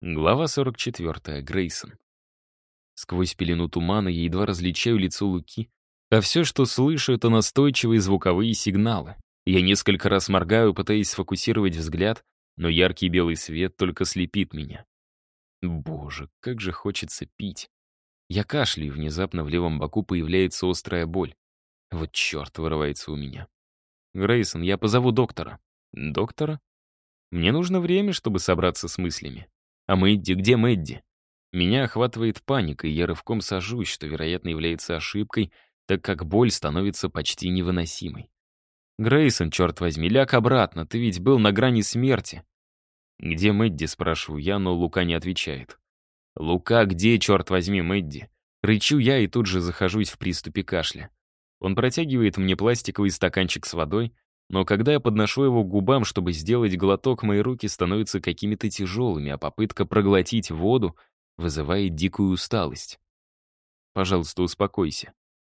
Глава 44. Грейсон. Сквозь пелену тумана я едва различаю лицо Луки, а все, что слышу, это настойчивые звуковые сигналы. Я несколько раз моргаю, пытаясь сфокусировать взгляд, но яркий белый свет только слепит меня. Боже, как же хочется пить. Я кашляю, внезапно в левом боку появляется острая боль. Вот черт, вырывается у меня. Грейсон, я позову доктора. Доктора? Мне нужно время, чтобы собраться с мыслями. А Мэдди, где Мэдди? Меня охватывает паника, и я рывком сажусь, что, вероятно, является ошибкой, так как боль становится почти невыносимой. «Грейсон, черт возьми, ляг обратно, ты ведь был на грани смерти». «Где Мэдди?» — спрашиваю я, но Лука не отвечает. «Лука, где, черт возьми, Мэдди?» Рычу я и тут же захожусь в приступе кашля. Он протягивает мне пластиковый стаканчик с водой, но когда я подношу его к губам, чтобы сделать глоток, мои руки становятся какими-то тяжелыми, а попытка проглотить воду вызывает дикую усталость. Пожалуйста, успокойся.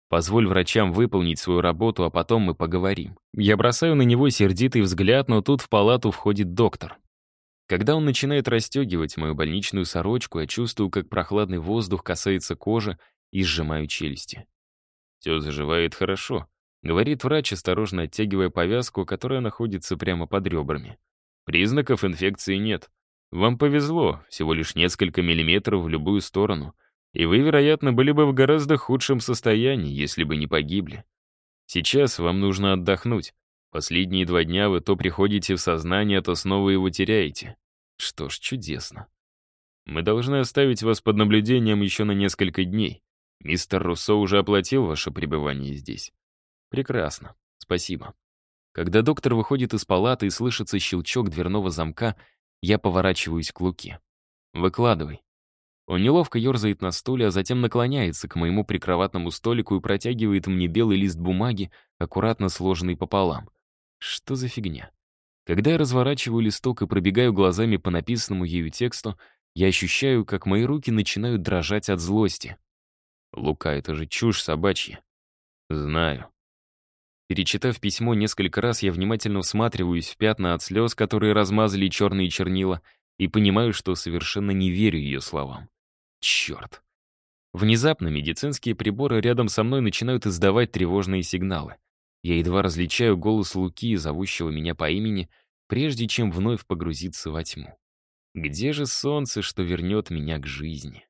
Позволь врачам выполнить свою работу, а потом мы поговорим. Я бросаю на него сердитый взгляд, но тут в палату входит доктор. Когда он начинает расстегивать мою больничную сорочку, я чувствую, как прохладный воздух касается кожи и сжимаю челюсти. Все заживает хорошо. Говорит врач, осторожно оттягивая повязку, которая находится прямо под ребрами. Признаков инфекции нет. Вам повезло, всего лишь несколько миллиметров в любую сторону. И вы, вероятно, были бы в гораздо худшем состоянии, если бы не погибли. Сейчас вам нужно отдохнуть. Последние два дня вы то приходите в сознание, то снова его теряете. Что ж, чудесно. Мы должны оставить вас под наблюдением еще на несколько дней. Мистер Руссо уже оплатил ваше пребывание здесь. Прекрасно. Спасибо. Когда доктор выходит из палаты и слышится щелчок дверного замка, я поворачиваюсь к Луке. «Выкладывай». Он неловко ерзает на стуле, а затем наклоняется к моему прикроватному столику и протягивает мне белый лист бумаги, аккуратно сложенный пополам. Что за фигня? Когда я разворачиваю листок и пробегаю глазами по написанному ею тексту, я ощущаю, как мои руки начинают дрожать от злости. Лука, это же чушь собачья. Знаю. Перечитав письмо несколько раз, я внимательно всматриваюсь в пятна от слез, которые размазали черные чернила, и понимаю, что совершенно не верю ее словам. Черт. Внезапно медицинские приборы рядом со мной начинают издавать тревожные сигналы. Я едва различаю голос Луки, зовущего меня по имени, прежде чем вновь погрузиться во тьму. Где же солнце, что вернет меня к жизни?